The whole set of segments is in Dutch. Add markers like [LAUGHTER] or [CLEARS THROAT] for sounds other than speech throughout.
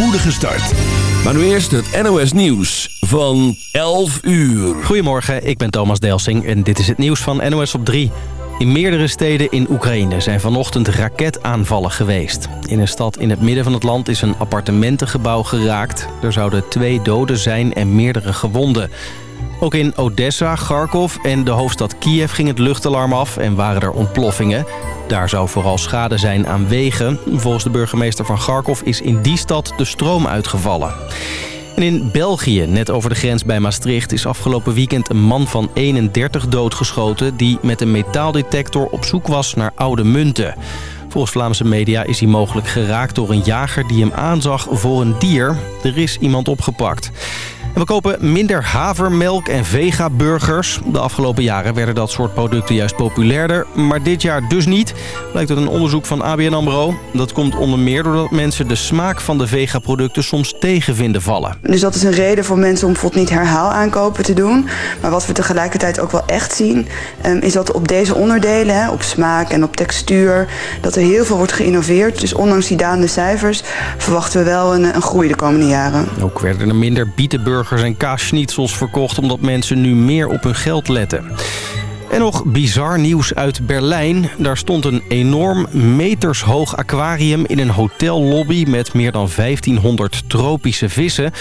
spoedige start. Maar nu eerst het NOS Nieuws van 11 uur. Goedemorgen, ik ben Thomas Delsing en dit is het nieuws van NOS op 3. In meerdere steden in Oekraïne zijn vanochtend raketaanvallen geweest. In een stad in het midden van het land is een appartementengebouw geraakt. Er zouden twee doden zijn en meerdere gewonden. Ook in Odessa, Kharkov en de hoofdstad Kiev ging het luchtalarm af en waren er ontploffingen. Daar zou vooral schade zijn aan wegen. Volgens de burgemeester van Kharkov is in die stad de stroom uitgevallen. En in België, net over de grens bij Maastricht... is afgelopen weekend een man van 31 doodgeschoten... die met een metaaldetector op zoek was naar oude munten. Volgens Vlaamse media is hij mogelijk geraakt door een jager... die hem aanzag voor een dier. Er is iemand opgepakt. En we kopen minder havermelk en vega-burgers. De afgelopen jaren werden dat soort producten juist populairder. Maar dit jaar dus niet, blijkt uit een onderzoek van ABN AMRO. Dat komt onder meer doordat mensen de smaak van de vega-producten soms tegen vinden vallen. Dus dat is een reden voor mensen om bijvoorbeeld niet herhaal aankopen te doen. Maar wat we tegelijkertijd ook wel echt zien... Ehm, is dat op deze onderdelen, op smaak en op textuur... dat er heel veel wordt geïnnoveerd. Dus ondanks die dalende cijfers verwachten we wel een, een groei de komende jaren. Ook werden er minder bietenburgers burgers en kaasschnitzels verkocht... omdat mensen nu meer op hun geld letten. En nog bizar nieuws uit Berlijn. Daar stond een enorm metershoog aquarium in een hotellobby... met meer dan 1500 tropische vissen.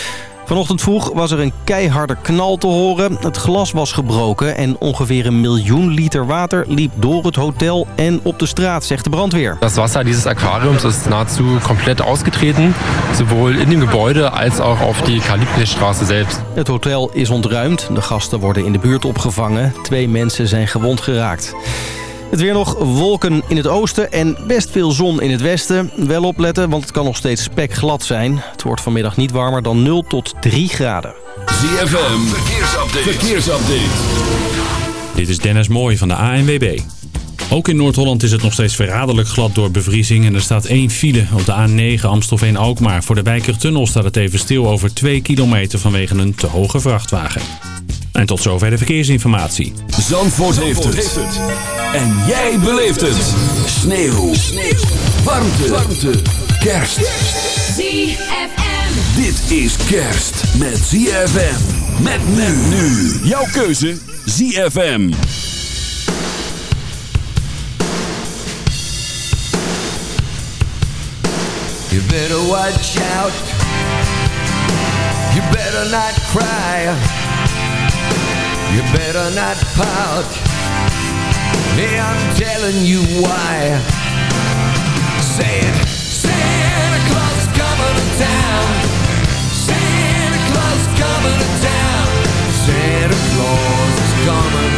Vanochtend vroeg was er een keiharde knal te horen. Het glas was gebroken en ongeveer een miljoen liter water liep door het hotel en op de straat, zegt de brandweer. Het Wasser dieses Aquariums is nahezu komplett ausgetreten, zowel in dem Gebäude als ook op die Kalibnestraße selbst. Het hotel is ontruimd. De gasten worden in de buurt opgevangen. Twee mensen zijn gewond geraakt. Het weer nog wolken in het oosten en best veel zon in het westen. Wel opletten, want het kan nog steeds spekglad zijn. Het wordt vanmiddag niet warmer dan 0 tot 3 graden. ZFM, verkeersupdate. verkeersupdate. Dit is Dennis Mooij van de ANWB. Ook in Noord-Holland is het nog steeds verraderlijk glad door bevriezing. En er staat één file op de A9 Amstelveen-Alkmaar. Voor de Wijkertunnel staat het even stil over 2 kilometer vanwege een te hoge vrachtwagen. En tot zover de verkeersinformatie. Zandvoort, heeft, het. En jij beleeft het. Sneeuw. Sneeuw. Warmte. Warmte. Kerst. ZFM. Dit is kerst met ZFM. Met men nu. Jouw keuze. ZFM. You better watch out. You better not cry. You better not pout. Hey, I'm telling you why. Say it. Santa Claus is coming to town. Santa Claus is coming to town. Santa Claus is coming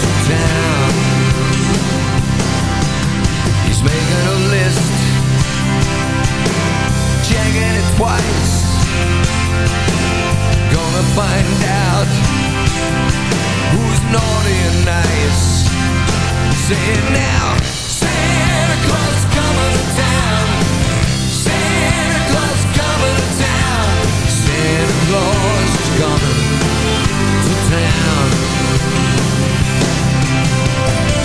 to town. He's making a list. Checking it twice. Gonna find out who's naughty and nice. Say it now. Santa Claus coming to town. Santa Claus coming to town. Santa Claus is coming to town.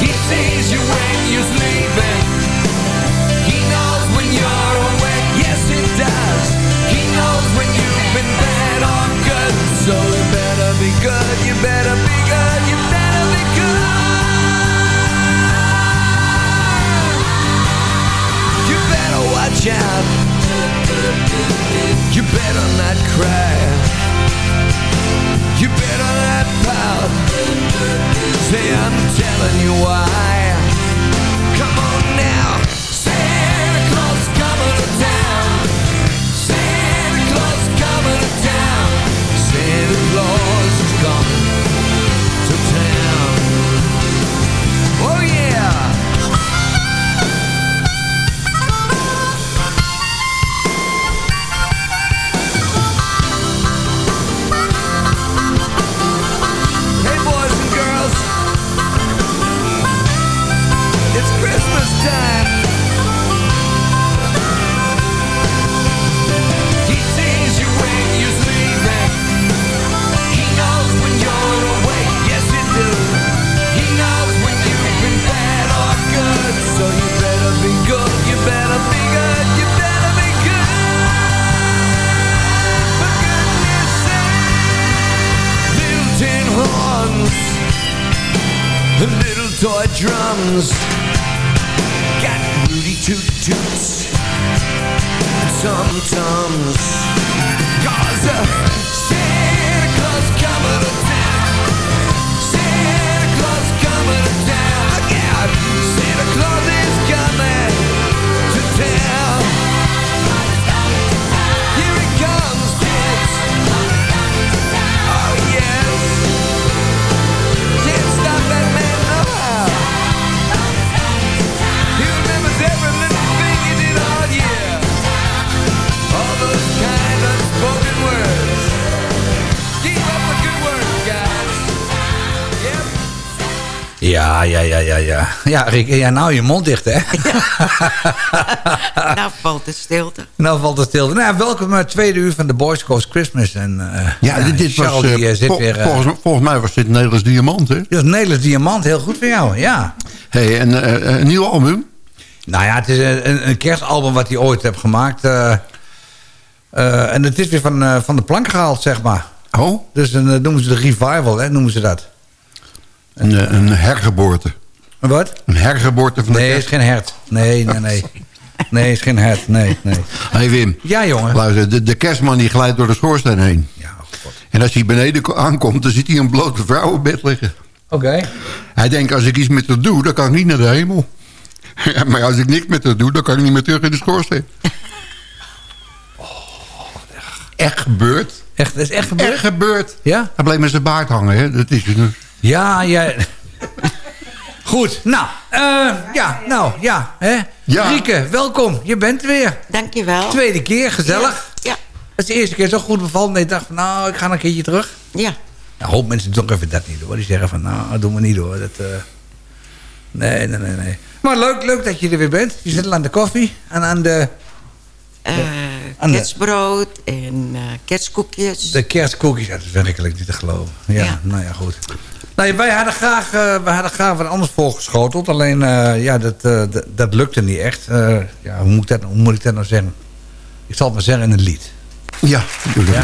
He sees you when you're sleeping. Ja, ja, ja, ja, ja. Ja, Rick, ja, nou je mond dicht, hè? Nou valt de stilte. nou valt het stil. Nou, welkom bij het tweede uur van de Boys Coast Christmas. En, eh, Ja, dit, dit was, Charles, die, eh, eh, zit vol- weer... eh, volgens, volgens mij was dit Nederlands Diamant, hè? dat is Nederlands Diamant, heel goed voor jou, ja. Hey, en eh, een nieuw album? Nou ja, het is een, een, kerstalbum wat hij ooit heeft gemaakt. eh, eh, en het is weer van, eh, van de plank gehaald, zeg maar. Oh, Dus dan eh, noemen ze de revival, hè, noemen ze dat. Een, eh, een hergeboorte. Wat? Een hergeboorte van de Nee, is geen hert. Nee, nee, nee. Nee, is geen hert. Nee, nee. Hey Wim, Ja, jongen. luister, de, de kerstman die glijdt door de schoorsteen heen. Ja, god. En als hij beneden ko- aankomt, dan ziet hij een blote vrouw op bed liggen. Oké. Hij denkt, als ik iets met haar doe, dan kan ik niet naar de hemel. Ja, [LAUGHS] maar als ik niks met haar doe, dan kan ik niet meer terug in de schoorsteen. Echt gebeurd. Echt, dat is echt gebeurd? Echt gebeurd. Ja? Hij bleef met zijn baard hangen, hè. Dat is een... Ja, ja. Goed. Nou, eh, ja, nou, ja. Hè? Ja. Rieke, welkom. Je bent er weer. Dankjewel. Tweede keer, gezellig. Ja. Dat is de eerste keer zo goed bevallen dat je dacht van, nou, ik ga een keertje terug. Ja. Nou, hoop mensen doen toch even dat niet hoor. Die zeggen van, nou, dat doen we niet hoor. Dat, eh, Nee, nee, nee, nee. Maar leuk, leuk dat je er weer bent. Je zit al aan de koffie en aan de, Eh Aan kerstbrood en eh kerstkoekjes. de kerstkoekjes. Ja, dat is werkelijk niet te geloven. Ja, Ja. nou ja, goed. Ja, wij hadden graag, eh, wij hadden graag wat anders voorgeschoteld. Alleen, eh, ja, dat, eh, dat, lukte niet echt. Ja, hoe, moet ik dat, hoe moet ik dat nou zeggen? Ik zal het maar zeggen in een lied. Ja, natuurlijk. Ja?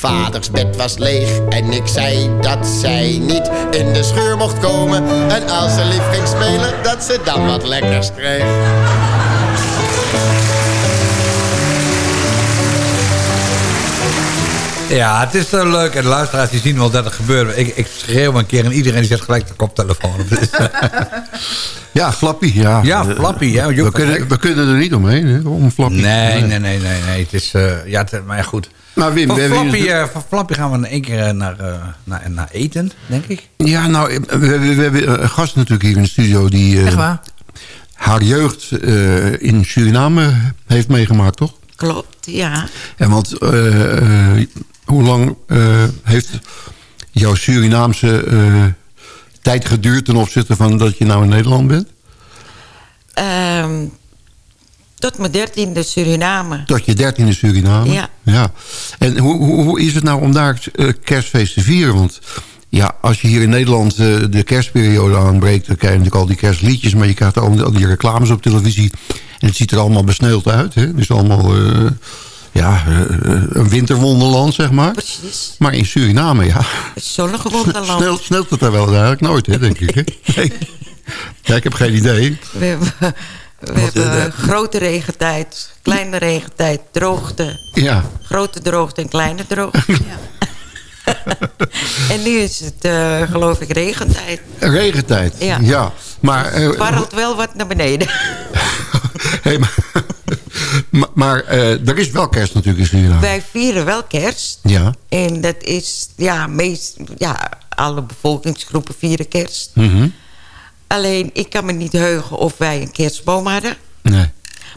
Vaders bed was leeg en ik zei dat zij niet in de schuur mocht komen. En als ze lief ging spelen, dat ze dan wat lekkers kreeg. Ja, het is uh, leuk. En de luisteraars die zien wel dat het gebeurt. Ik, ik schreeuw een keer en iedereen zet gelijk de koptelefoon op. [LAUGHS] Ja, Flappy. Ja, Ja, Flappy, ja, We, kunnen, we kunnen er niet omheen, hè, om Flappy. nee, nee, nee, nee, nee. Het is, eh, ja, het- maar goed. Maar Wim, Van Flappy, eh, van Flappy gaan we in één keer eh, naar, eh, naar, naar eten, denk ik. Ja, nou, we, we, we hebben een gast natuurlijk hier in de studio... die eh, Echt waar? haar jeugd eh, in Suriname heeft meegemaakt, toch? Klopt, ja. En want eh, eh, hoe lang eh, heeft jouw Surinaamse eh, tijd geduurd... ten opzichte van dat je nou in Nederland bent? Ehm, tot mijn dertiende Suriname. Tot je dertiende Suriname? Ja. ja. En hoe, hoe, hoe is het nou om daar eh, kerstfeest te vieren? Want ja, als je hier in Nederland eh, de kerstperiode aanbreekt... dan krijg je natuurlijk al die kerstliedjes... maar je krijgt ook al die reclames op televisie. En het ziet er allemaal besneeuwd uit. Hè? Het is allemaal eh, ja, eh, een winterwonderland, zeg maar. Precies. Maar in Suriname, ja... Het zonnige wonderland. Snel, sneeuwt het daar wel eigenlijk nooit, hè, denk ik. Hè? Nee. Ja, ik heb geen idee. We hebben, we Wat, hebben eh, grote regentijd, kleine regentijd, droogte. Ja, Grote droogte en kleine droogte. [LAUGHS] en nu is het, eh, geloof ik, regentijd. regentijd. Ja. ja. Maar, eh, Warrelt wel wat naar beneden. [LAUGHS] hey, maar maar, maar, eh, er is wel kerst natuurlijk in Suriname. Wij vieren wel kerst. Ja. En dat is, ja, meest, ja, alle bevolkingsgroepen vieren kerst. Mhm. Alleen, ik kan me niet heugen of wij een kerstboom hadden. Nee.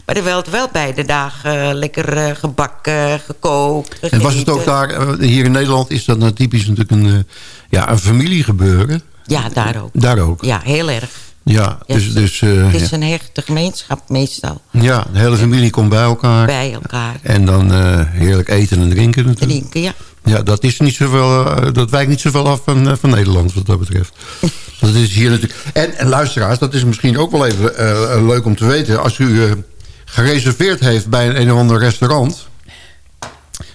Maar er werd wel beide dagen eh, lekker eh, gebakken, gekookt, En was het ook daar, eh, hier in Nederland is dat nou typisch natuurlijk een, ja, een familiegebeuren. Ja, daar ook. Daar ook. Ja, heel erg. Ja, dus, dus het is ja. een hechte gemeenschap meestal. ja, de hele familie komt bij elkaar. Bij elkaar. En dan heerlijk eten en drinken natuurlijk. Drinken, ja. Ja, dat, is niet zoveel, dat wijkt niet zoveel af van, van Nederland wat dat betreft. [LAUGHS] dat is hier natuurlijk. En, en luisteraars, dat is misschien ook wel even leuk om te weten. Als u gereserveerd heeft bij een, een of ander restaurant...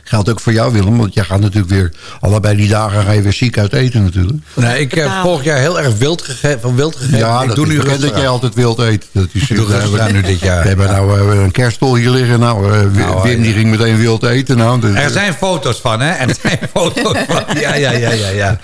Geldt ook voor jou, Willem, want jij gaat natuurlijk weer... allebei die dagen ga je weer ziek uit eten natuurlijk. Nee, ik heb Betaald. vorig jaar heel erg wild gegeven, van wild gegeven. Ja, ik dat doe nu bekend dat jij altijd wild eet. Dat is, doe aan nu dit jaar. We hebben nou eh, een kerststol hier liggen. Nou, eh, Wim Nou, Wim die ging meteen wild eten. Nou, dus- Er zijn foto's van, hè? Er zijn [LAUGHS] foto's van. Ja, ja, ja, ja, ja.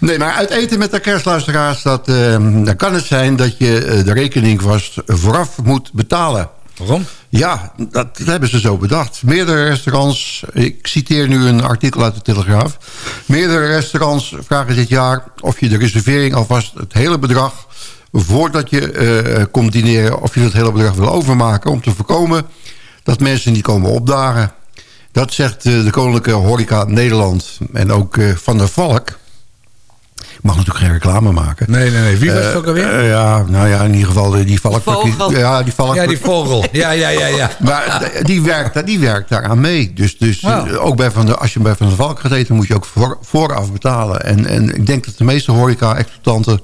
Nee, maar uit eten met de kerstluisteraars... Dat, eh, dan kan het zijn dat je eh, de rekening vast vooraf moet betalen. Waarom? Ja, dat, hebben ze zo bedacht. Meerdere restaurants, ik citeer nu een artikel uit de Telegraaf... meerdere restaurants vragen dit jaar of je de reservering alvast het hele bedrag... voordat je eh, komt dineren, of je dat hele bedrag wil overmaken... om te voorkomen dat mensen niet komen opdagen. Dat zegt eh, de Koninklijke Horeca Nederland en ook eh, Van der Valk... Ik mag natuurlijk geen reclame maken. Nee, nee, nee. Wie was het Eh, ook alweer? eh, ja, nou ja, in ieder geval eh, die valk. vogel. ja, die valk. Ja, die vogel. [LAUGHS] Ja, ja, ja, ja. Maar die werkt, die werkt daaraan mee. Dus, dus eh, ook bij van de, als je bij Van de Valk gaat eten... moet je ook voor, vooraf betalen. En, en ik denk dat de meeste horeca-exploitanten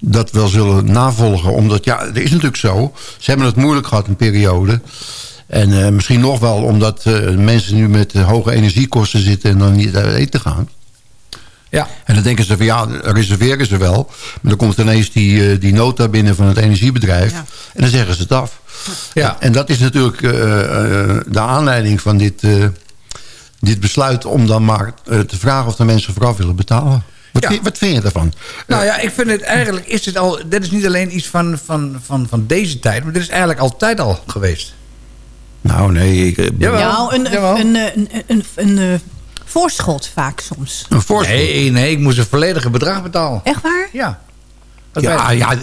dat wel zullen navolgen. Omdat, ja, het is natuurlijk zo. Ze hebben het moeilijk gehad een periode. En eh, misschien nog wel omdat eh, mensen nu met hoge energiekosten zitten... en dan niet uit eten gaan. Ja. En dan denken ze van ja, reserveren ze wel. Maar dan komt ineens die, eh, die nota binnen van het energiebedrijf. Ja. En dan zeggen ze het af. Ja. En dat is natuurlijk eh, eh, de aanleiding van dit, eh, dit besluit... om dan maar te vragen of de mensen vooraf willen betalen. Wat, Ja. vind, wat vind je daarvan? Nou ja, ik vind het eigenlijk is dit al. Dit is niet alleen iets van, van, van, van deze tijd, maar dit is eigenlijk altijd al geweest. Nou nee, ik, Jawel. Nou, een, Jawel. een, een, voorschot vaak soms. een voorstel. Nee, nee, ik moest een volledige bedrag betalen. Echt waar? Ja. Dat Ja, ja, [LAUGHS]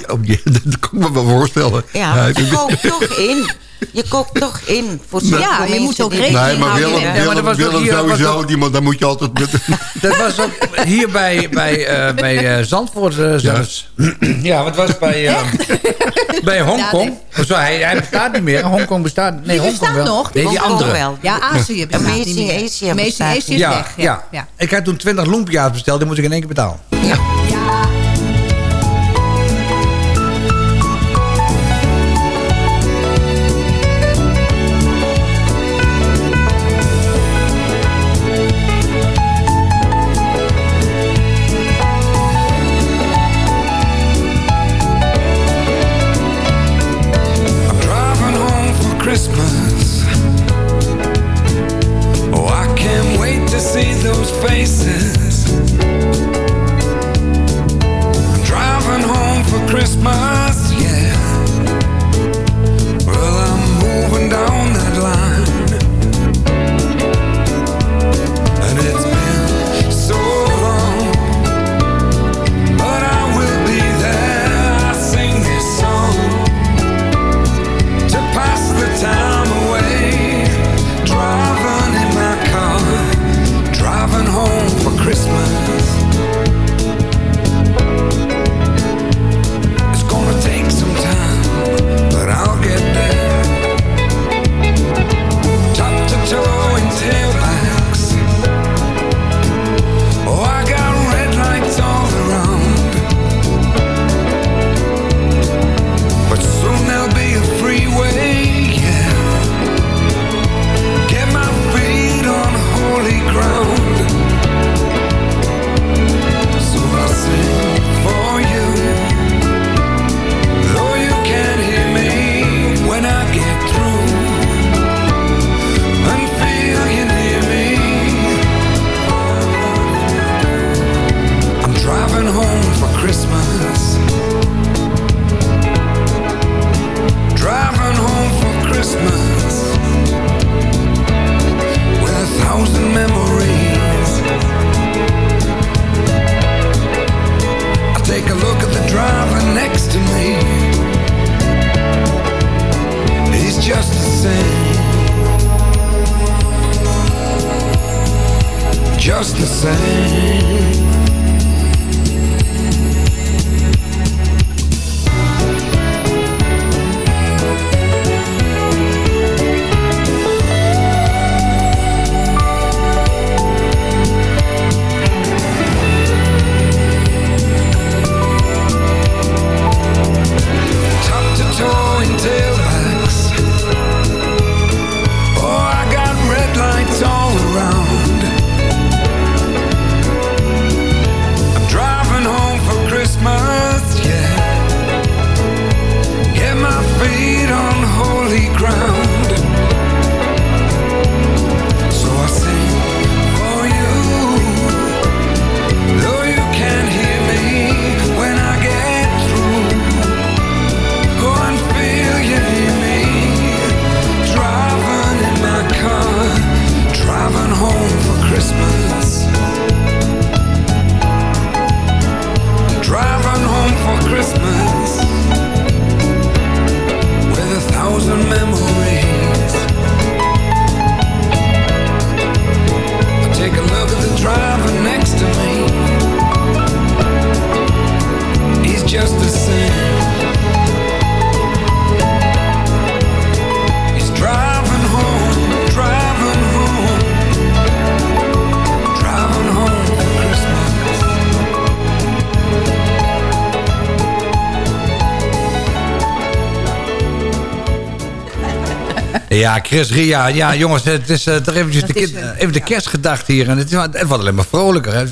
dat kan ik me wel voorstellen. Ja, ik- koop toch in. Je koopt toch in. Voor Ja, zoveel je moet ook rekening Nee, maar houden. Willem, Ja, maar Willem, dat was ook Willem hier- dat was sowieso, ook- die, moet- daar moet je altijd... Met, [LAUGHS] Dat was ook hier bij, bij, eh, bij eh, Zandvoort eh, zelfs. Ja, wat was het bij, eh, bij Hongkong? Oh, zo, hij, hij bestaat niet meer. Hongkong bestaat... Nee, Die Hongkong bestaat wel. nog. Nee, die Hongkong andere. wel. Ja, Azië bestaat Amazing niet meer. Asia Asia is Ja, weg. ja. ja. Ik had toen 20 lumpia's besteld. Die moest ik in één keer betalen. I'm Ja, Chris Ria. Ja, jongens, het is eh, toch eventjes de, is een- eh, even de kerstgedacht hier. En het, is, het wordt alleen maar vrolijker. Hè.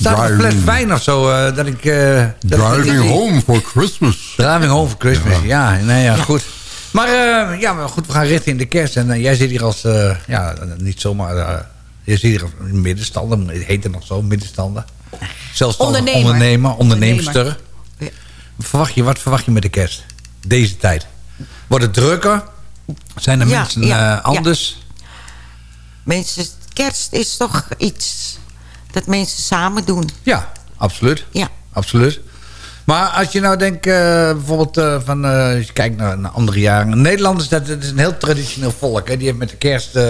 Staat een fles wijn of zo. eh, dat ik... eh, dat ik- Driving home for Christmas. Driving home for Christmas. Ja, nee, ja, goed. Maar eh, ja, maar goed, we gaan richting de kerst. En jij zit hier als, eh, ja, niet zomaar... eh je zit hier als middenstander, het heet het nog zo, middenstander. Zelfstandig Ondernemer. ondernemer, onderneemster. Verwacht je, wat verwacht je met de kerst? Deze tijd. Wordt het drukker? Zijn er Ja, mensen ja, eh, anders? Mensen, kerst is toch iets dat mensen samen doen. Ja, absoluut. Ja. Absoluut. Maar als je nou denkt, eh, bijvoorbeeld eh, van, eh, als je kijkt naar, naar andere jaren. Nederlanders, dat, dat is een heel traditioneel volk. Hè? Die hebben met de kerst eh,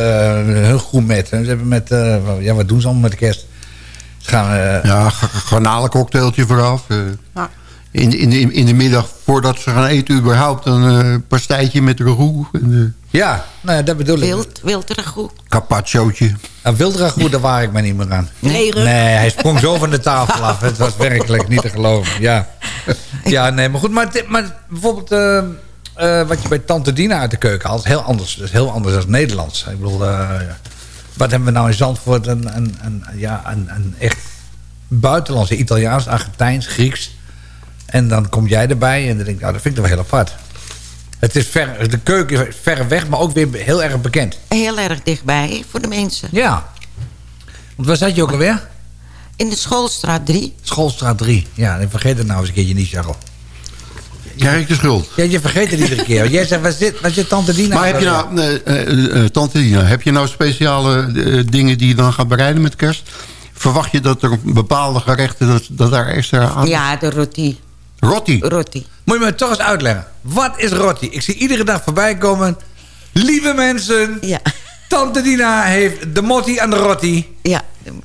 heel groen met. Ze hebben met, eh, ja, wat doen ze allemaal met de kerst? Ze gaan, eh, Ja, garnalencocktailtje vooraf. eh. Ja. In, in, de, in de middag, voordat ze gaan eten überhaupt, een eh pastijtje met ragout. En, ja, nou, ja, dat bedoel ik. Wild, wild ragout. carpacciootje. Nou, Wildragoed, daar waar ik me niet meer aan. Nee, Ruk. Nee, hij sprong zo van de tafel af. Het was werkelijk niet te geloven. Ja, [LAUGHS] ja nee, maar goed. Maar, maar bijvoorbeeld eh, eh, wat je bij Tante Dina uit de keuken haalt... is heel anders, dat is heel anders dan Nederlands. Ik bedoel, eh, wat hebben we nou in Zandvoort? Een, een, een, ja, een, een echt buitenlandse Italiaans, Argentijns, Grieks. En dan kom jij erbij en dan denk ik, nou, dat vind ik toch wel heel apart. Het is ver, de keuken is ver weg, maar ook weer heel erg bekend. Heel erg dichtbij voor de mensen. Ja. Want waar zat je ook alweer? In de Schoolstraat 3. Schoolstraat 3. Ja, ik vergeet het nou eens een keertje niet, Charles. Krijg ik de schuld. Ja, je vergeet het iedere keer. Jij zegt, waar zit, waar zit tante Dina? Maar heb je nou, eh, eh, eh, Tante Dina, heb je nou speciale dingen die je dan gaat bereiden met kerst? Verwacht je dat er bepaalde gerechten, dat, dat daar extra aan... Ja, de roti. Rotti. Roti. Moet je me toch eens uitleggen. Wat is rotti? Ik zie iedere dag voorbij komen. Lieve mensen. Ja. Tante Dina heeft de motti aan de rotti. Ja,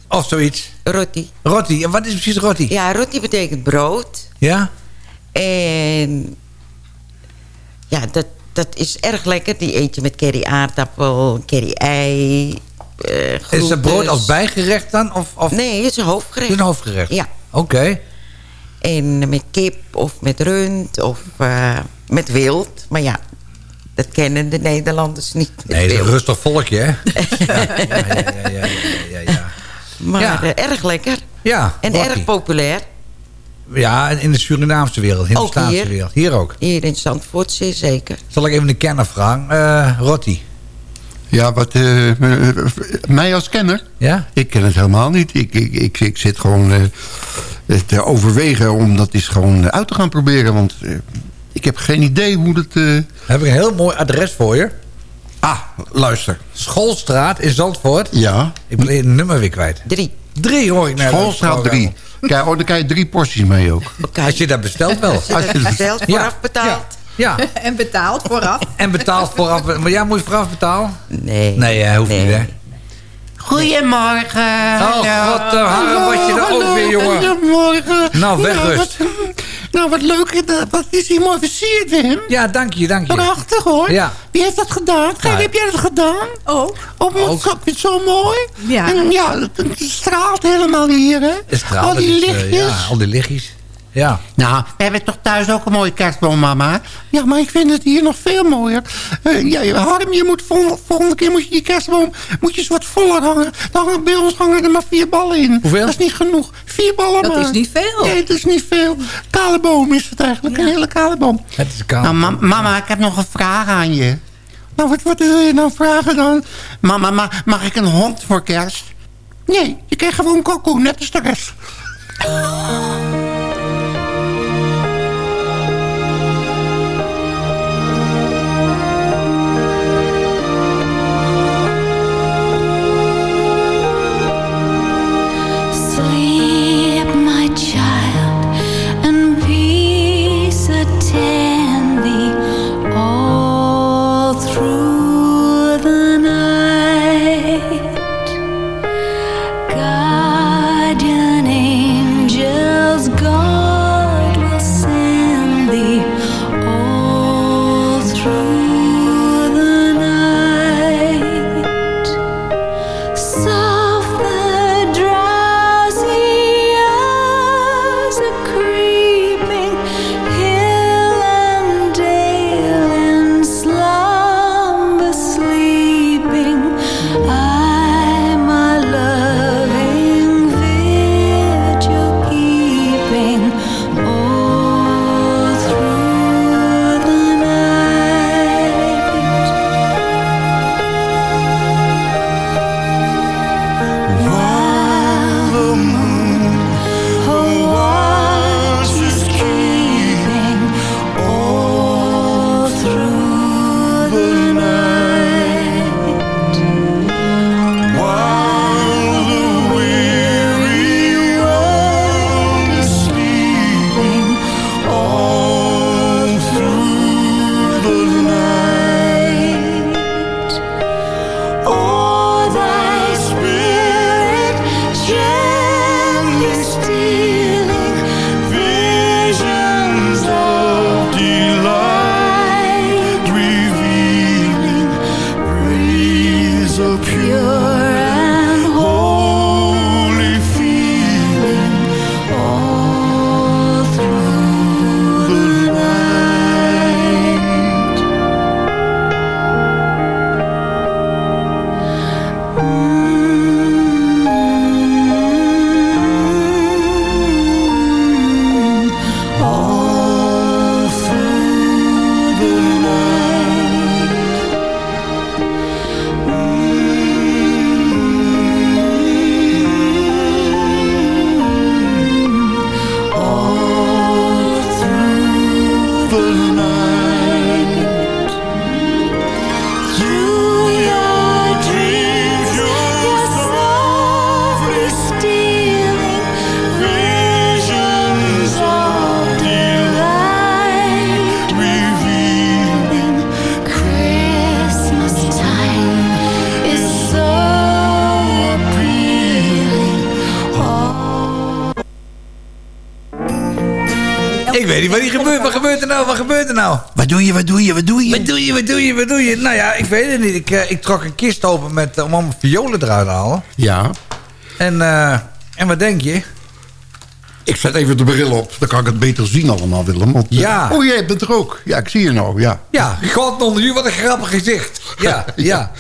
Of zoiets. roti. Rotti. En wat is precies rotti? Ja, roti betekent brood. Ja? En ja, dat, dat is erg lekker. Die eet je met curry aardappel, curry ei, eh Is het brood als bijgerecht dan? Of, of... Nee, het is een hoofdgerecht. Het is een hoofdgerecht? Ja. Oké. En met kip of met rund of eh, met wild. Maar ja, dat kennen de Nederlanders niet. Nee, het is een rustig volkje, hè? [LAUGHS] ja, ja, ja, ja, ja. Maar eh, erg lekker. Ja, En erg populair. Ja, in de Surinaamse wereld, in de Staatse hier. wereld. Hier ook. Hier in Zandvoort zeer zeker. Zal ik even de kenner vragen? Eh rotti. Ja, wat, eh, eh, mij als kenner? Ja? Ik ken het helemaal niet. Ik, ik, ik, ik zit gewoon eh, te overwegen om dat eens gewoon uit te gaan proberen. Want ik heb geen idee hoe dat... eh, heb ik een heel mooi adres voor je. Ah, luister. Schoolstraat in Zandvoort. Ja. Ik ben het nummer weer kwijt. Drie. Drie hoor ik net. Schoolstraat 3. Kijk, oh, dan krijg je drie porties mee ook. Als je dat bestelt wel. Als je dat bestelt, vooraf betaald. Ja. [LAUGHS] En betaald vooraf. [LAUGHS] En betaalt vooraf. Maar ja, moet je vooraf betalen? Nee. Nee, hè, hoeft Nee. niet hè. Goedemorgen. Oh god, uh, wat je er ook weer, jongen. Goedemorgen. Nou, wegrust. Nou, wat leuk. Wat is hier mooi versierd, Wim. Ja, dank je, dank je. Prachtig, hoor. Ja. Wie heeft dat gedaan? Kijk, Nou, heb jij dat gedaan? Oh. Wat Ook. ik vind het zo mooi. Ja. En ja, het, straalt helemaal hier, hè? Het straalt, Al die eh, lichtjes. ja, al die lichtjes. Ja. Nou, we hebben toch thuis ook een mooie kerstboom, mama? Ja, maar ik vind het hier nog veel mooier. Eh, ja, Harm, je moet vol- volgende keer moet je die kerstboom moet je eens wat voller hangen. Dan hangen bij ons hangen er maar vier ballen in. Hoeveel? Dat is niet genoeg. Vier ballen Dat maar. is niet veel. Nee, dat is niet veel. Kale boom is het eigenlijk. Een hele kale boom. Het is koud. Nou, ma- mama, ik heb nog een vraag aan je. Nou, wat, wat wil je nou vragen dan? Mama, ma- mag ik een hond voor kerst? Nee, je krijgt gewoon kokoe, net als de rest. Weet niet wat, hier gebeurt. wat gebeurt er nou? Wat gebeurt er nou? Wat doe je, wat doe je, wat doe je? Wat doe je, wat doe je, wat doe je? Nou ja, ik weet het niet. Ik, eh, ik trok een kist open met, eh, om allemaal violen eruit te halen. Ja. En, eh, en wat denk je? Ik zet even de bril op. Dan kan ik het beter zien allemaal, Willem. Want, Ja. Oh, jij bent er ook. Ja, ik zie je nou, ja. Ja, god onder u, wat een grappig gezicht. [LAUGHS] Ja, ja.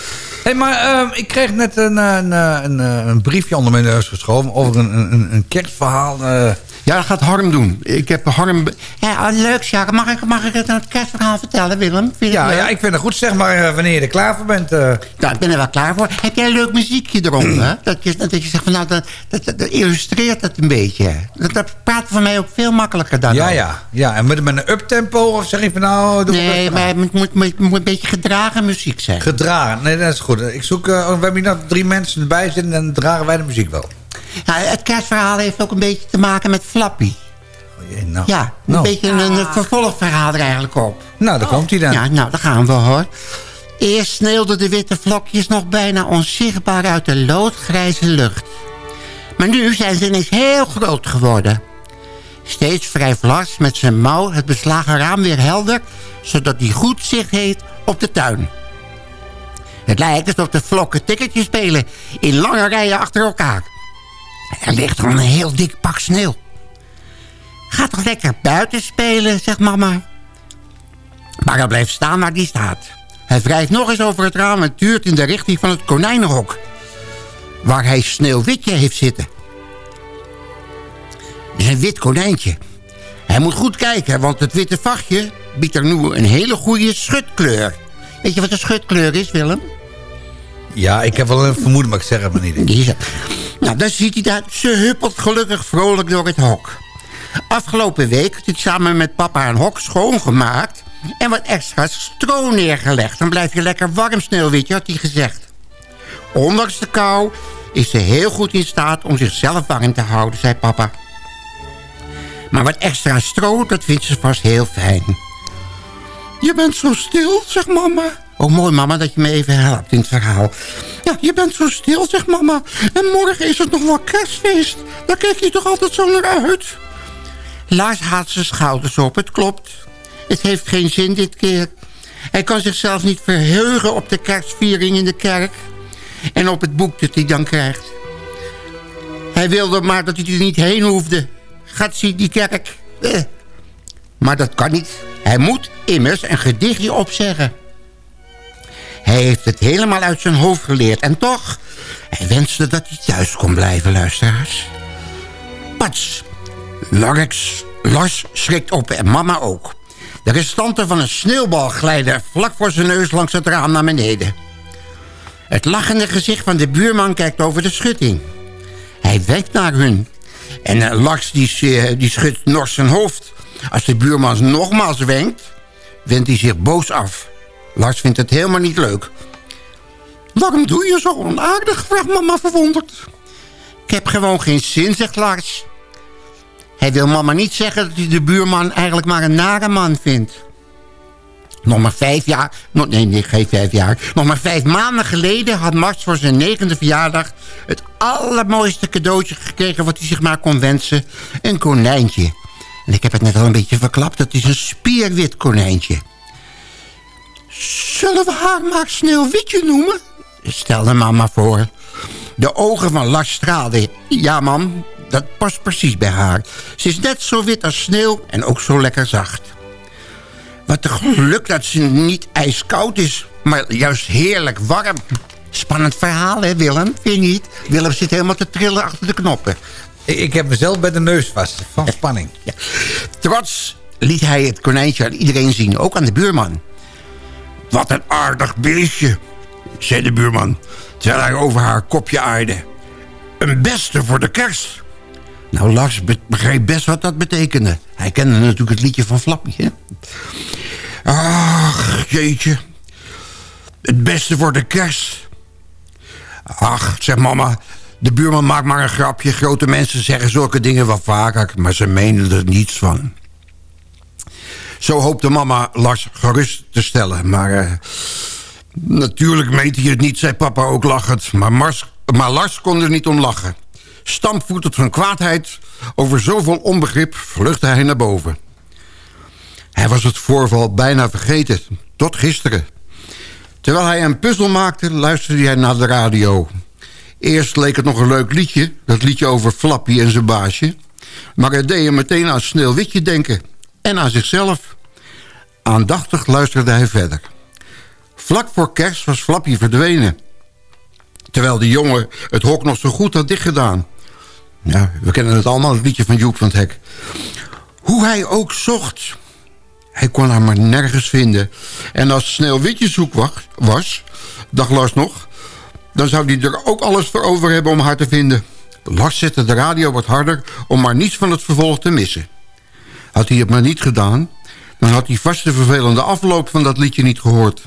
Hey, maar ehm, ik kreeg net een, een, een, een briefje onder mijn neus geschoven... over een, een, een kerstverhaal. eh. Ja, dat gaat Harm doen. Ik heb Harm... Ja, oh, leuk, Jacques. Mag ik, mag ik het, het kerstverhaal vertellen, Willem? Vind Ja, ja, ik vind het goed. Zeg maar eh, wanneer je er klaar voor bent. eh. Ja, ik ben er wel klaar voor. Heb jij een leuk muziekje eronder? [CLEARS THROAT] dat, je, dat je zegt van nou, dat, dat, dat illustreert het een beetje. Dat, dat praat voor mij ook veel makkelijker dan. ja, ja, ja. En met, met een uptempo of zeg je van nou... Doe Nee, het maar het moet, moet, moet, moet een beetje gedragen muziek zijn. Gedragen, nee, dat is goed. Ik zoek, eh, we hebben hier nog drie mensen erbij zitten en dan dragen wij de muziek wel. Ja, het kerstverhaal heeft ook een beetje te maken met Flappy. Oh, jee, nou. Ja, een Nou. beetje een, een vervolgverhaal er eigenlijk op. Nou, daar komt hij dan. Ja, nou, daar gaan we hoor. Eerst sneeuwden de witte vlokjes nog bijna onzichtbaar uit de loodgrijze lucht. Maar nu zijn ze ineens heel groot geworden. Steeds wrijft Lars met zijn mouw het beslagen raam weer helder... zodat hij goed zicht heeft op de tuin. Het lijkt alsof de vlokken tikkertjes spelen in lange rijen achter elkaar. Er ligt al een heel dik pak sneeuw. Ga toch lekker buiten spelen, zegt mama. Maar hij blijft staan waar hij staat. Hij wrijft nog eens over het raam en tuurt in de richting van het konijnenhok. Waar hij Sneeuwwitje heeft zitten. Het is een wit konijntje. Hij moet goed kijken, want het witte vachtje biedt er nu een hele goede schutkleur. Weet je wat een schutkleur is, Willem? Ja, ik heb wel een vermoeden, maar ik zeg het maar niet. Nou, dan ziet hij dat. Ze huppelt gelukkig vrolijk door het hok. Afgelopen week heeft hij samen met papa een hok schoongemaakt... en wat extra stro neergelegd. Dan blijf je lekker warm, Sneeuwwitje, had hij gezegd. Ondanks de kou is ze heel goed in staat om zichzelf warm te houden, zei papa. Maar wat extra stro, dat vindt ze vast heel fijn. Je bent zo stil, zegt mama. Oh, mooi mama dat je me even helpt in het verhaal. Ja, je bent zo stil, zegt mama. En morgen is het nog wel kerstfeest. Daar kijk je toch altijd zo naar uit? Lars haalt zijn schouders op, het klopt. Het heeft geen zin dit keer. Hij kan zichzelf niet verheugen op de kerstviering in de kerk. En op het boek dat hij dan krijgt. Hij wilde maar dat hij er niet heen hoefde. Gaat zien die kerk. Eh. Maar dat kan niet. Hij moet immers een gedichtje opzeggen. Hij heeft het helemaal uit zijn hoofd geleerd. En toch, hij wenste dat hij thuis kon blijven, luisteraars. Pats. Lars, schrikt op en mama ook. De restanten van een sneeuwbal glijden vlak voor zijn neus langs het raam naar beneden. Het lachende gezicht van de buurman kijkt over de schutting. Hij wijkt naar hun. En eh, Lars die, eh, die schudt nors zijn hoofd. Als de buurman nogmaals wenkt, wendt hij zich boos af. Lars vindt het helemaal niet leuk. Waarom doe je zo onaardig? vraagt mama verwonderd. Ik heb gewoon geen zin, zegt Lars. Hij wil mama niet zeggen dat hij de buurman eigenlijk maar een nare man vindt. Nog maar vijf jaar... Nee, nee, geen vijf jaar. Nog maar vijf maanden geleden had Max voor zijn negende verjaardag... het allermooiste cadeautje gekregen wat hij zich maar kon wensen. Een konijntje. En ik heb het net al een beetje verklapt. Dat is een spierwit konijntje. Zullen we haar maar Sneeuwwitje noemen? Stelde mama voor. De ogen van Lars straalden. Ja, mam, dat past precies bij haar. Ze is net zo wit als sneeuw en ook zo lekker zacht. Wat een geluk dat ze niet ijskoud is, maar juist heerlijk warm. Spannend verhaal, hè, Willem? Vind je niet? Willem zit helemaal te trillen achter de knoppen. Ik, heb mezelf bij de neus vast, van spanning. [LAUGHS] Ja. Trots liet hij het konijntje aan iedereen zien, ook aan de buurman. Wat een aardig beestje, zei de buurman, terwijl hij over haar kopje aaide. Een beste voor de kerst. Nou, Lars be- begreep best wat dat betekende. Hij kende natuurlijk het liedje van Flappy, hè? Ach, jeetje. Het beste voor de kerst. Ach, zegt mama, de buurman maakt maar een grapje. Grote mensen zeggen zulke dingen wel vaker, maar ze menen er niets van. Zo hoopte mama Lars gerust te stellen, maar... eh, natuurlijk meet hij het niet, zei papa ook lachend. Maar, Lars kon er niet om lachen. Stampvoetend van kwaadheid over zoveel onbegrip vluchtte hij naar boven. Hij was het voorval bijna vergeten, tot gisteren. Terwijl hij een puzzel maakte, luisterde hij naar de radio. Eerst leek het nog een leuk liedje, dat liedje over Flappy en zijn baasje. Maar het deed hem meteen aan Sneeuwwitje denken en aan zichzelf. Aandachtig luisterde hij verder. Vlak voor kerst was Flappy verdwenen. Terwijl de jongen het hok nog zo goed had dichtgedaan. Ja, we kennen het allemaal, het liedje van Joep van het Hek. Hoe hij ook zocht, hij kon haar maar nergens vinden. En als Sneeuwwitje zoek was, dacht Lars nog... dan zou hij er ook alles voor over hebben om haar te vinden. Lars zette de radio wat harder om maar niets van het vervolg te missen. Had hij het maar niet gedaan... dan had hij vast de vervelende afloop van dat liedje niet gehoord.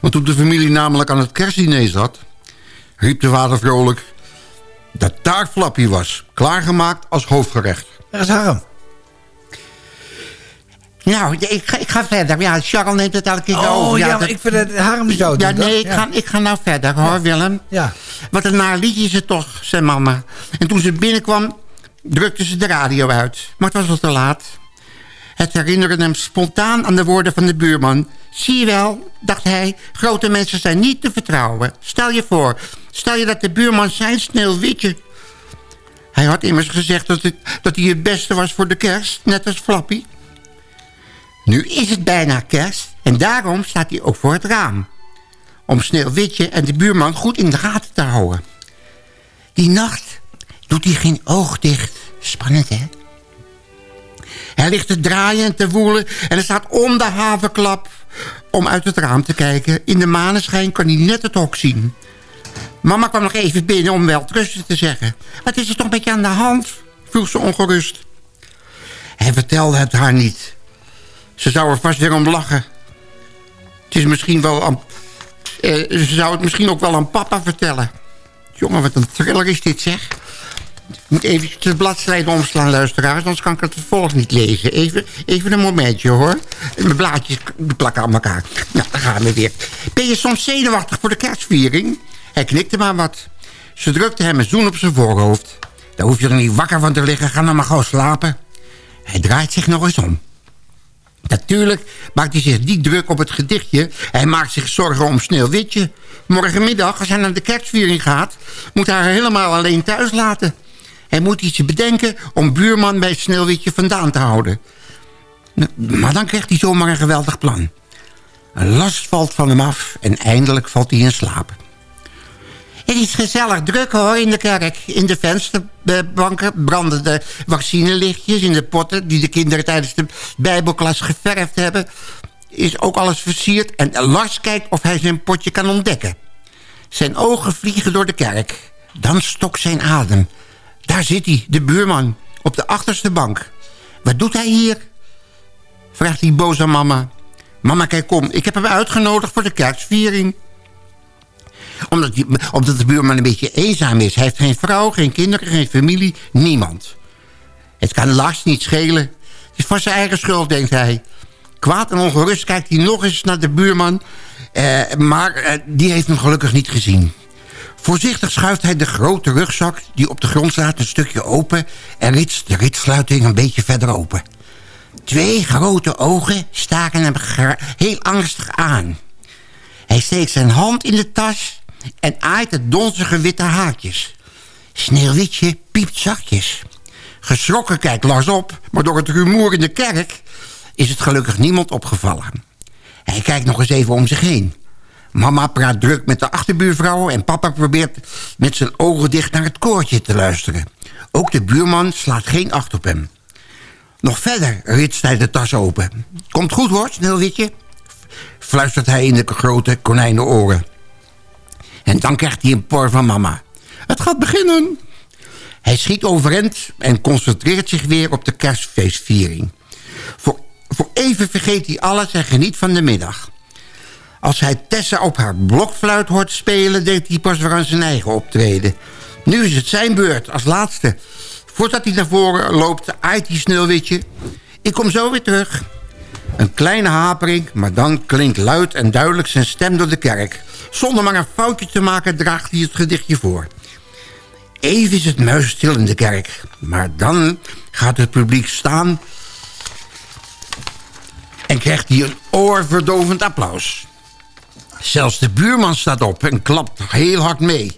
Want toen de familie namelijk aan het kerstdiner zat... riep de vader vrolijk... dat taartflappie was, klaargemaakt als hoofdgerecht. Dat is Harm. Nou, ik ga, ik ga verder. Ja, Charles neemt het elke keer Oh, over. ja, maar dat- ik vind het Harm zo. Ja, nee, ik, Ja. ga, ik ga nou verder hoor, Willem. Ja. Wat een naar liedje het toch, zei mama. En toen ze binnenkwam, drukte ze de radio uit. Maar het was al te laat. Het herinnerde hem spontaan aan de woorden van de buurman. Zie je wel, dacht hij, grote mensen zijn niet te vertrouwen. Stel je voor, stel je dat de buurman zijn sneeuwwitje... Hij had immers gezegd dat, het, dat hij het beste was voor de kerst, net als Flappy. Nu is het bijna kerst en daarom staat hij ook voor het raam. Om Sneeuwwitje en de buurman goed in de gaten te houden. Die nacht doet hij geen oog dicht. Spannend, hè? Hij ligt te draaien en te woelen en er staat om de havenklap om uit het raam te kijken. In de maneschijn kan hij net het hok zien. Mama kwam nog even binnen om wel trusten te zeggen. Wat is er toch met je aan de hand? vroeg ze ongerust. Hij vertelde het haar niet. Ze zou er vast weer om lachen. Het is misschien wel eh, ze zou het misschien ook wel aan papa vertellen. Jongen, wat een thriller is dit, zeg. Moet even de bladzijde omslaan, luisteraars. Anders kan ik het vervolg niet lezen. Even, even een momentje, hoor. Mijn blaadjes plakken aan elkaar. Nou, daar gaan we weer. Ben je soms zenuwachtig voor de kerstviering? Hij knikte maar wat. Ze drukte hem een zoen op zijn voorhoofd. Daar hoef je er niet wakker van te liggen. Ga nou maar gauw slapen. Hij draait zich nog eens om. Natuurlijk maakt hij zich niet druk op het gedichtje. Hij maakt zich zorgen om Sneeuwwitje. Morgenmiddag, als hij naar de kerstviering gaat... moet hij haar helemaal alleen thuis laten. Hij moet iets bedenken om buurman bij Sneeuwwitje vandaan te houden. Maar dan krijgt hij zomaar een geweldig plan. Een last valt van hem af en eindelijk valt hij in slaap. Het is gezellig druk hoor in de kerk. In de vensterbanken branden de vaccinelichtjes. In de potten die de kinderen tijdens de bijbelklas geverfd hebben... is ook alles versierd. En Lars kijkt of hij zijn potje kan ontdekken. Zijn ogen vliegen door de kerk. Dan stokt zijn adem. Daar zit hij, de buurman, op de achterste bank. Wat doet hij hier? Vraagt hij boos aan mama. Mama, kijk om, ik heb hem uitgenodigd voor de kerstviering omdat, omdat de buurman een beetje eenzaam is. Hij heeft geen vrouw, geen kinderen, geen familie, niemand. Het kan Lars niet schelen. Het is van zijn eigen schuld, denkt hij. Kwaad en ongerust kijkt hij nog eens naar de buurman. Eh, maar eh, die heeft hem gelukkig niet gezien. Voorzichtig schuift hij de grote rugzak die op de grond staat een stukje open... en ritst de ritsluiting een beetje verder open. Twee grote ogen staken hem heel angstig aan. Hij steekt zijn hand in de tas en aait het donzige witte haartjes. Sneeuwwitje piept zachtjes. Geschrokken kijkt Lars op, maar door het rumoer in de kerk... is het gelukkig niemand opgevallen. Hij kijkt nog eens even om zich heen. Mama praat druk met de achterbuurvrouw... en papa probeert met zijn ogen dicht naar het koortje te luisteren. Ook de buurman slaat geen acht op hem. Nog verder ritst hij de tas open. Komt goed hoor, Sneeuwwitje, fluistert hij in de grote konijnenoren. En dan krijgt hij een por van mama. Het gaat beginnen. Hij schiet overeind en concentreert zich weer op de kerstfeestviering. Voor, voor even vergeet hij alles en geniet van de middag. Als hij Tessa op haar blokfluit hoort spelen... denkt hij pas weer aan zijn eigen optreden. Nu is het zijn beurt, als laatste. Voordat hij naar voren loopt, aait hij Sneeuwwitje. Ik kom zo weer terug. Een kleine hapering, maar dan klinkt luid en duidelijk zijn stem door de kerk. Zonder maar een foutje te maken draagt hij het gedichtje voor. Even is het muisstil in de kerk. Maar dan gaat het publiek staan... En krijgt hij een oorverdovend applaus. Zelfs de buurman staat op en klapt heel hard mee.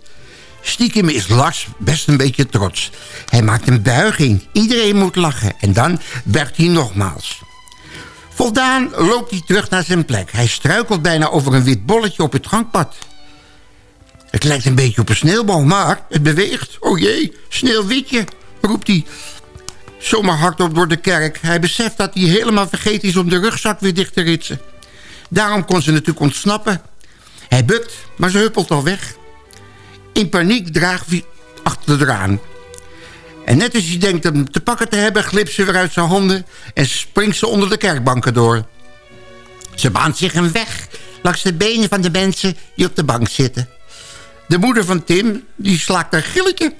Stiekem is Lars best een beetje trots. Hij maakt een buiging. Iedereen moet lachen. En dan buigt hij nogmaals. Voldaan loopt hij terug naar zijn plek. Hij struikelt bijna over een wit bolletje op het gangpad. Het lijkt een beetje op een sneeuwbal, maar het beweegt. Oh jee, sneeuwwitje, roept hij. Zomaar hardop door de kerk. Hij beseft dat hij helemaal vergeten is om de rugzak weer dicht te ritsen. Daarom kon ze natuurlijk ontsnappen. Hij bukt, maar ze huppelt al weg. In paniek draagt hij achter de raam. En net als hij denkt hem te pakken te hebben... glipt ze weer uit zijn handen... en springt ze onder de kerkbanken door. Ze baant zich een weg langs de benen van de mensen die op de bank zitten. De moeder van Tim, die slaakt een gilletje...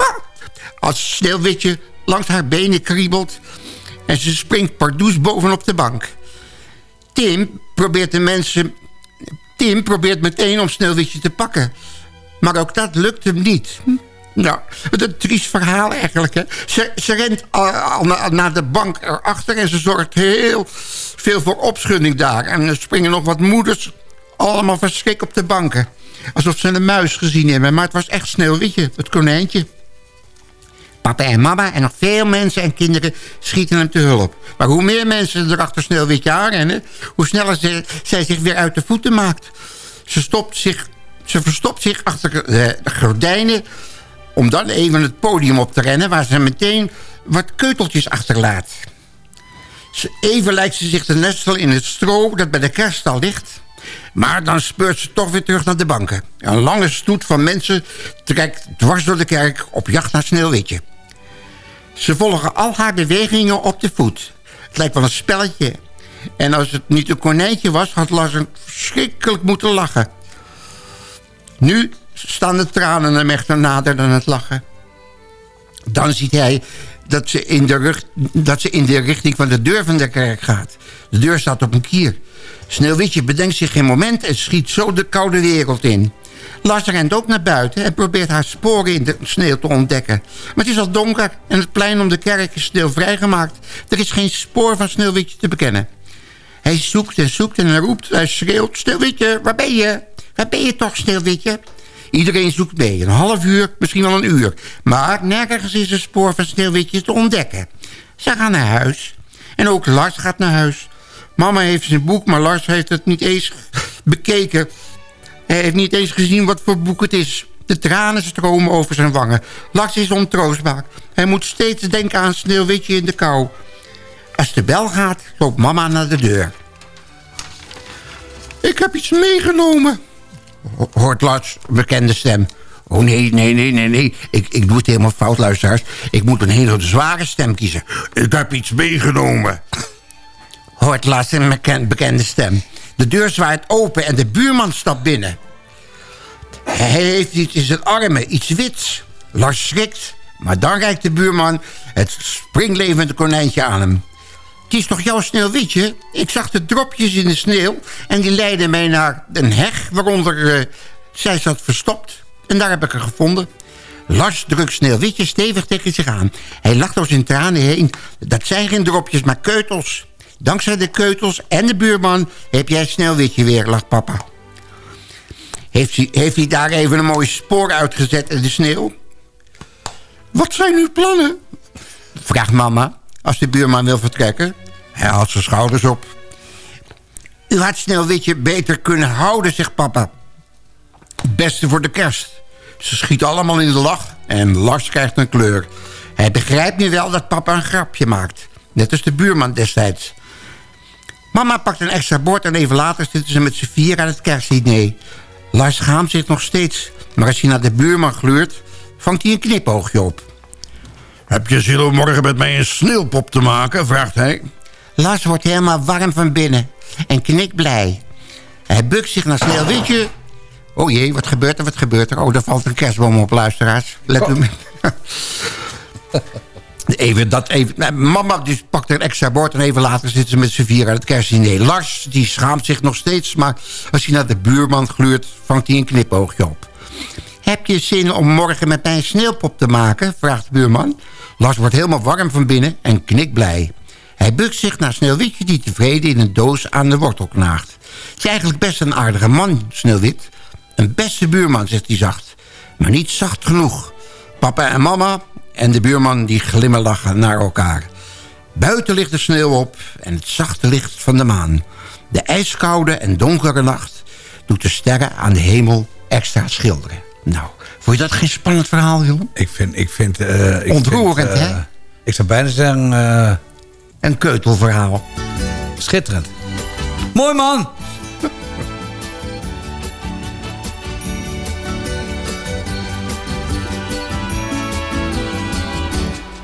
Als Sneeuwwitje langs haar benen kriebelt... en ze springt pardoes bovenop de bank. Tim probeert de mensen... Tim probeert meteen om Sneeuwwitje te pakken... Maar ook dat lukt hem niet. Nou, het is een triest verhaal eigenlijk. Hè? Ze, ze rent al, al na- naar de bank erachter... en ze zorgt heel veel voor opschudding daar. En er springen nog wat moeders allemaal verschrik op de banken. Alsof ze een muis gezien hebben. Maar het was echt Sneeuwwitje, het konijntje. Papa en mama en nog veel mensen en kinderen schieten hem te hulp. Maar hoe meer mensen er achter Sneeuwwitje aanrennen... hoe sneller ze, zij zich weer uit de voeten maakt. Ze, stopt zich, ze verstopt zich achter de gordijnen... om dan even het podium op te rennen... waar ze meteen wat keuteltjes achterlaat. Even lijkt ze zich te nestelen in het stro dat bij de kerststal ligt... Maar dan speurt ze toch weer terug naar de banken. Een lange stoet van mensen trekt dwars door de kerk op jacht naar Sneeuwwitje. Ze volgen al haar bewegingen op de voet. Het lijkt wel een spelletje. En als het niet een konijntje was, had Lars een verschrikkelijk moeten lachen. Nu staan de tranen hem echter nader dan het lachen. Dan ziet hij dat ze, in de dat ze in de richting van de deur van de kerk gaat. De deur staat op een kier. Sneeuwwitje bedenkt zich geen moment en schiet zo de koude wereld in. Lars rent ook naar buiten en probeert haar sporen in de sneeuw te ontdekken. Maar het is al donker en het plein om de kerk is sneeuw vrijgemaakt. Er is geen spoor van Sneeuwwitje te bekennen. Hij zoekt en zoekt en hij roept, hij schreeuwt... Sneeuwwitje, waar ben je? Waar ben je toch, Sneeuwwitje? Iedereen zoekt mee, een half uur, misschien wel een uur. Maar nergens is een spoor van Sneeuwwitje te ontdekken. Ze gaan naar huis. En ook Lars gaat naar huis. Mama heeft zijn boek, maar Lars heeft het niet eens bekeken. Hij heeft niet eens gezien wat voor boek het is. De tranen stromen over zijn wangen. Lars is ontroostbaar. Hij moet steeds denken aan Sneeuwwitje in de kou. Als de bel gaat, loopt mama naar de deur. Ik heb iets meegenomen. Ho- Hoort Lars, bekende stem. Oh nee, nee, nee, nee, nee. Ik, ik doe het helemaal fout, luisteraars. Ik moet een hele zware stem kiezen. Ik heb iets meegenomen. Hoort Lars een beken- bekende stem. De deur zwaait open en de buurman stapt binnen. Hij heeft iets in zijn armen, iets wits. Lars schrikt, maar dan reikt de buurman het springlevende konijntje aan hem. Het is toch jouw sneeuwwitje? Ik zag de dropjes in de sneeuw en die leidden mij naar een heg waaronder eh, zij zat verstopt. En daar heb ik haar gevonden. Lars drukt Sneeuwwitje stevig tegen zich aan. Hij lacht door zijn tranen heen. Dat zijn geen dropjes, maar keutels. Dankzij de keutels en de buurman heb jij Sneeuwwitje weer, lacht papa. Heeft hij, daar even een mooi spoor uitgezet in de sneeuw? Wat zijn uw plannen? Vraagt mama, als de buurman wil vertrekken. Hij haalt zijn schouders op. U had Sneeuwwitje beter kunnen houden, zegt papa. Beste voor de kerst. Ze schieten allemaal in de lach en Lars krijgt een kleur. Hij begrijpt nu wel dat papa een grapje maakt. Net als de buurman destijds. Mama pakt een extra bord en even later zitten ze met z'n vier aan het kerstdiner. Lars schaamt zich nog steeds. Maar als hij naar de buurman gluurt, vangt hij een knipoogje op. Heb je zin om morgen met mij een sneeuwpop te maken? vraagt hij. Lars wordt helemaal warm van binnen en knikt blij. Hij bukt zich naar Sneeuwwitje. Oh jee, wat gebeurt er, wat gebeurt er? Oh, daar valt een kerstboom op, luisteraars. Let Oh. [LAUGHS] Even dat even. nou, Mama dus pakt een extra bord en even later zitten ze met z'n vier aan het kerstdiner. Lars, die schaamt zich nog steeds, maar als hij naar de buurman gluurt, vangt hij een knipoogje op. Heb je zin om morgen met mij een sneeuwpop te maken? vraagt de buurman. Lars wordt helemaal warm van binnen en knikt blij. Hij bukt zich naar Sneeuwwitje die tevreden in een doos aan de wortel knaagt. Het is eigenlijk best een aardige man, Sneeuwwit. Een beste buurman, zegt hij zacht. Maar niet zacht genoeg. Papa en mama en de buurman die glimlachen naar elkaar. Buiten ligt de sneeuw op en het zachte licht van de maan. De ijskoude en donkere nacht doet de sterren aan de hemel extra schilderen. Nou, vond je dat geen spannend verhaal, Willem? Ik vind... Ik vind eh, ik Ontroerend, vind, eh, hè? Ik zou bijna zeggen... eh, Een keutelverhaal. schitterend. Mooi man!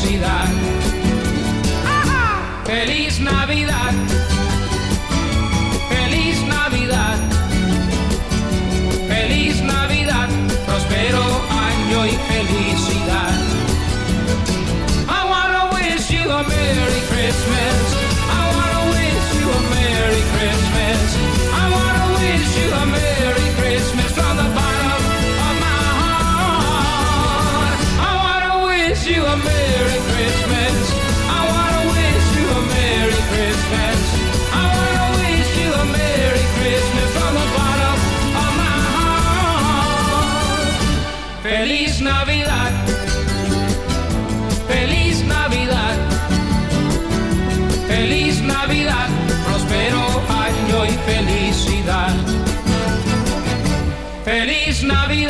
felicidad. Navi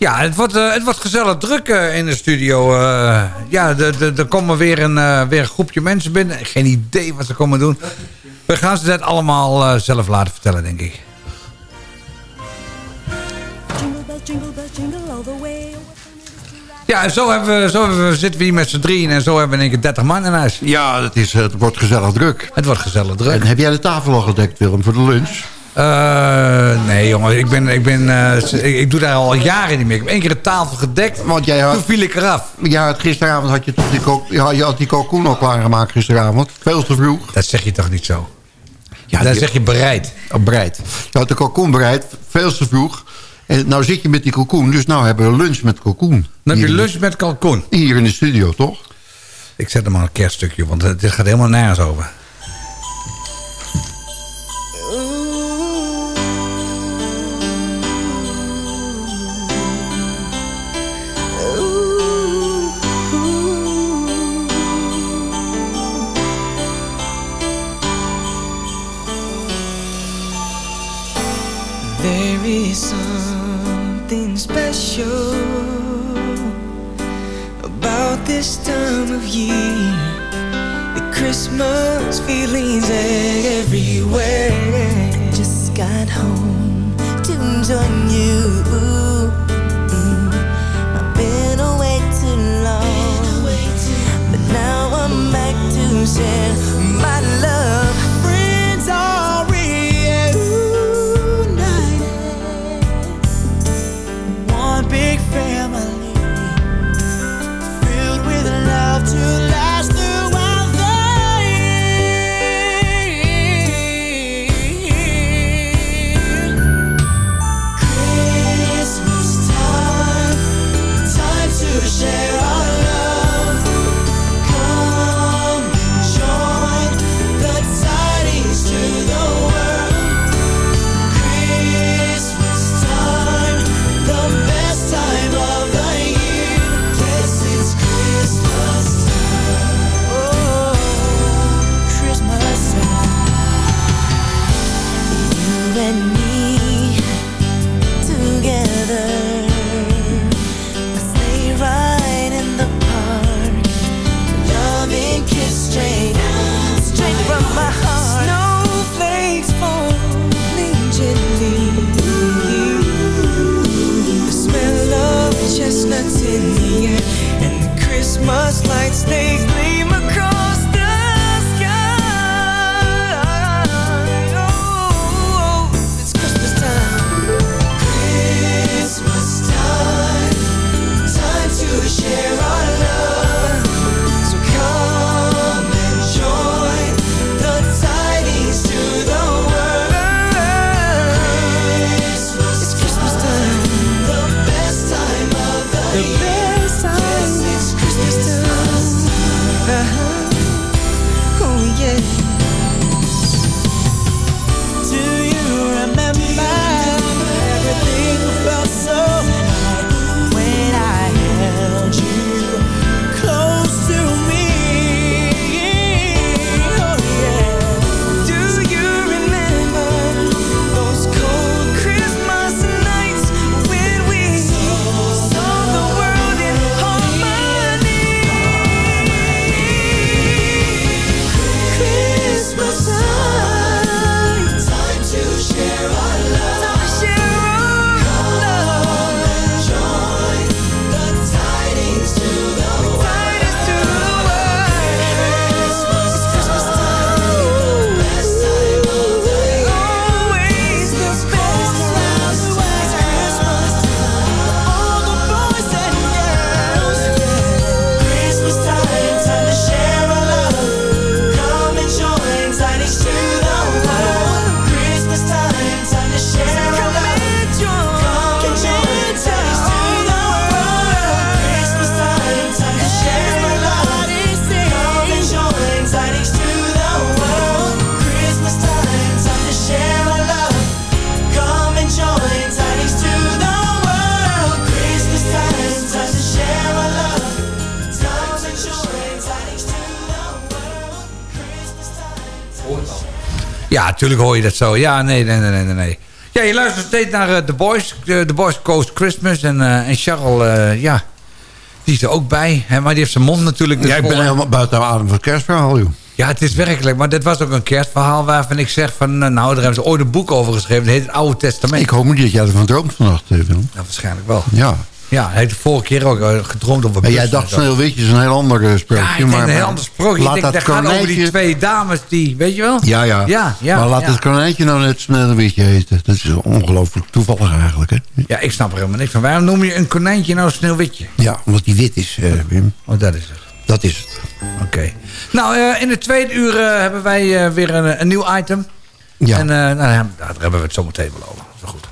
Ja, het wordt, eh, het wordt gezellig druk eh, in de studio. eh. ja, er komen weer een, weer een groepje mensen binnen. Geen idee wat ze komen doen. We gaan ze dat allemaal eh, zelf laten vertellen, denk ik. Ja, en zo, hebben we, zo hebben we, zitten we hier met z'n drieën en zo hebben we in één keer 30 man in huis. Ja, het, is, het wordt gezellig druk. Het wordt gezellig druk. En heb jij de tafel al gedekt, Willem, voor de lunch? Eh, nee, jongen, ik, ben, ik, ben, eh, ik, ik doe daar al jaren niet meer. Ik heb één keer de tafel gedekt, Want jij had, toen viel ik eraf. ja, het gisteravond had je toch die, ja, je had die kalkoen al klaargemaakt gisteravond. Veel te vroeg. Dat zeg je toch niet zo? Ja, Dan die- zeg je bereid. Oh, bereid. Je had de kalkoen bereid, veel te vroeg. En nou zit je met die kalkoen, dus nou hebben we lunch met kalkoen. Dan heb je lunch met kalkoen. Hier in de studio, toch? Ik zet hem maar een kerststukje, want het dit gaat helemaal nergens over. This time of year. The Christmas feelings everywhere. Just got home to join you. Mm, I've been away too long, but now I'm back to share natuurlijk hoor je dat zo. Ja, nee, nee, nee, nee, nee. Ja, je luistert steeds naar eh, The Boys. The Boys Coast Christmas. En, eh, en Charles, eh, ja, die is er ook bij. Hè, maar die heeft zijn mond natuurlijk... dus Jij bent vol- helemaal buiten adem van het kerstverhaal, joh. Ja, het is werkelijk. Maar dit was ook een kerstverhaal waarvan ik zeg van... nou, daar hebben ze ooit een boek over geschreven. Dat heet het Oude Testament. Ik hoop niet dat jij ervan droomt vannacht, Willem. Ja, waarschijnlijk wel. Ja. Ja, hij heeft de vorige keer ook eh, gedroomd over En jij dacht zo. Sneeuwwitje is een heel ander eh, sprookje. Ja, ik denk maar, een heel ander sprookje. Ik Laat denk, dat gaat over die konijntje... twee dames die... Weet je wel? Ja, ja. Ja, ja, maar laat ja. het konijntje nou net Sneeuwwitje heten. Dat is ongelooflijk toevallig eigenlijk, hè? Ja, ik snap er helemaal niks van. Waarom noem je een konijntje nou Sneeuwwitje? Ja, omdat die wit is, eh, Wim. Oh, dat is het. Dat is het. Oké. Nou, in het tweede uur hebben wij weer een, een nieuw item. Ja. En nou, daar hebben we het zo meteen wel over. Dat is wel goed.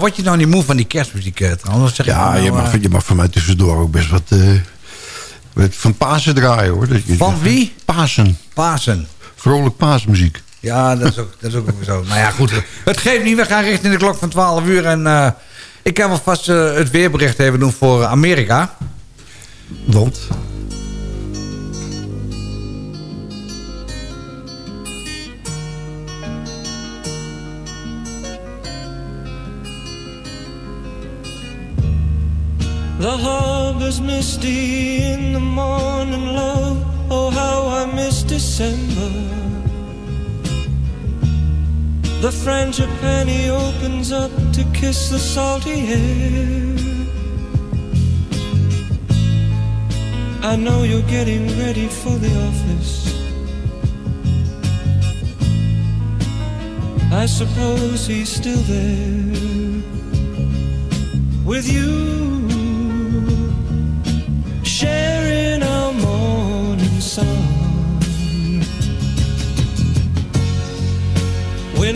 Word je nou niet moe van die kerstmuziek eh, trouwens? Zeg Ja, nou, je mag, eh, je mag van mij tussendoor ook best wat... eh, van Pasen draaien, hoor. Van wie? Pasen. Pasen. Vrolijk paasmuziek. Ja, dat is ook, dat is ook zo. Nou ja, goed. Het geeft niet. We gaan richting de klok van 12 uur. En ik kan wel vast het weerbericht even doen voor Amerika. Want? Harbor's misty in the morning, love. Oh, how I miss December. The frangipani opens up to kiss the salty air. I know you're getting ready for the office. I suppose he's still there with you,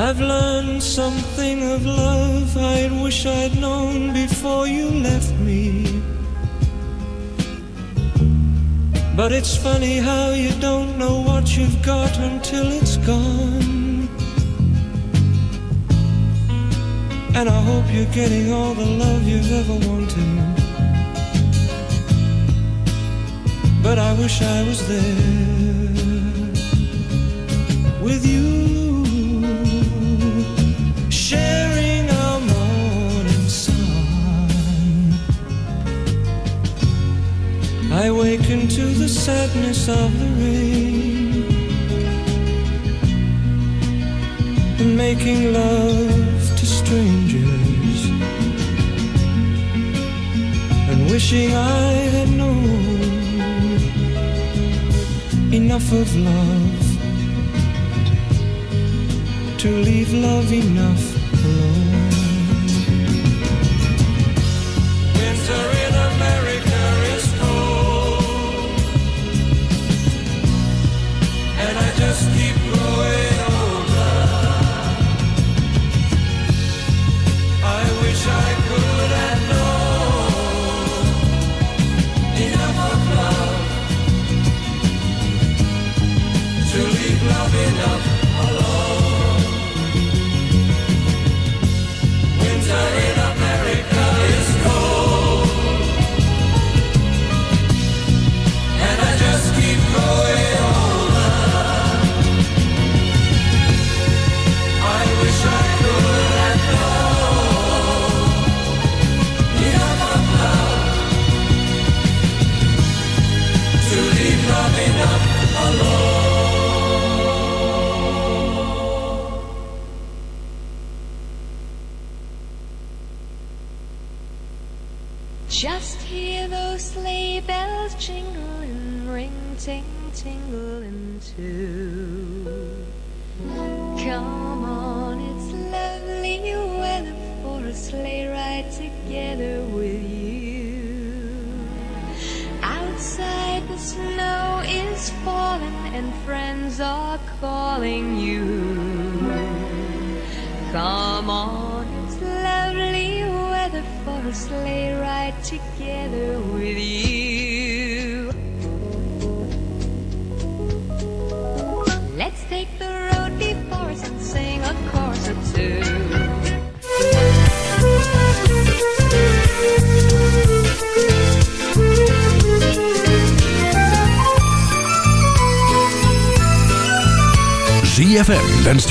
I've learned something of love I wish I'd known before you left me. But it's funny how you don't know what you've got until it's gone. And I hope you're getting all the love you've ever wanted. But I wish I was there with you, I waken to the sadness of the rain. And making love to strangers. And wishing I had known enough of love to leave love enough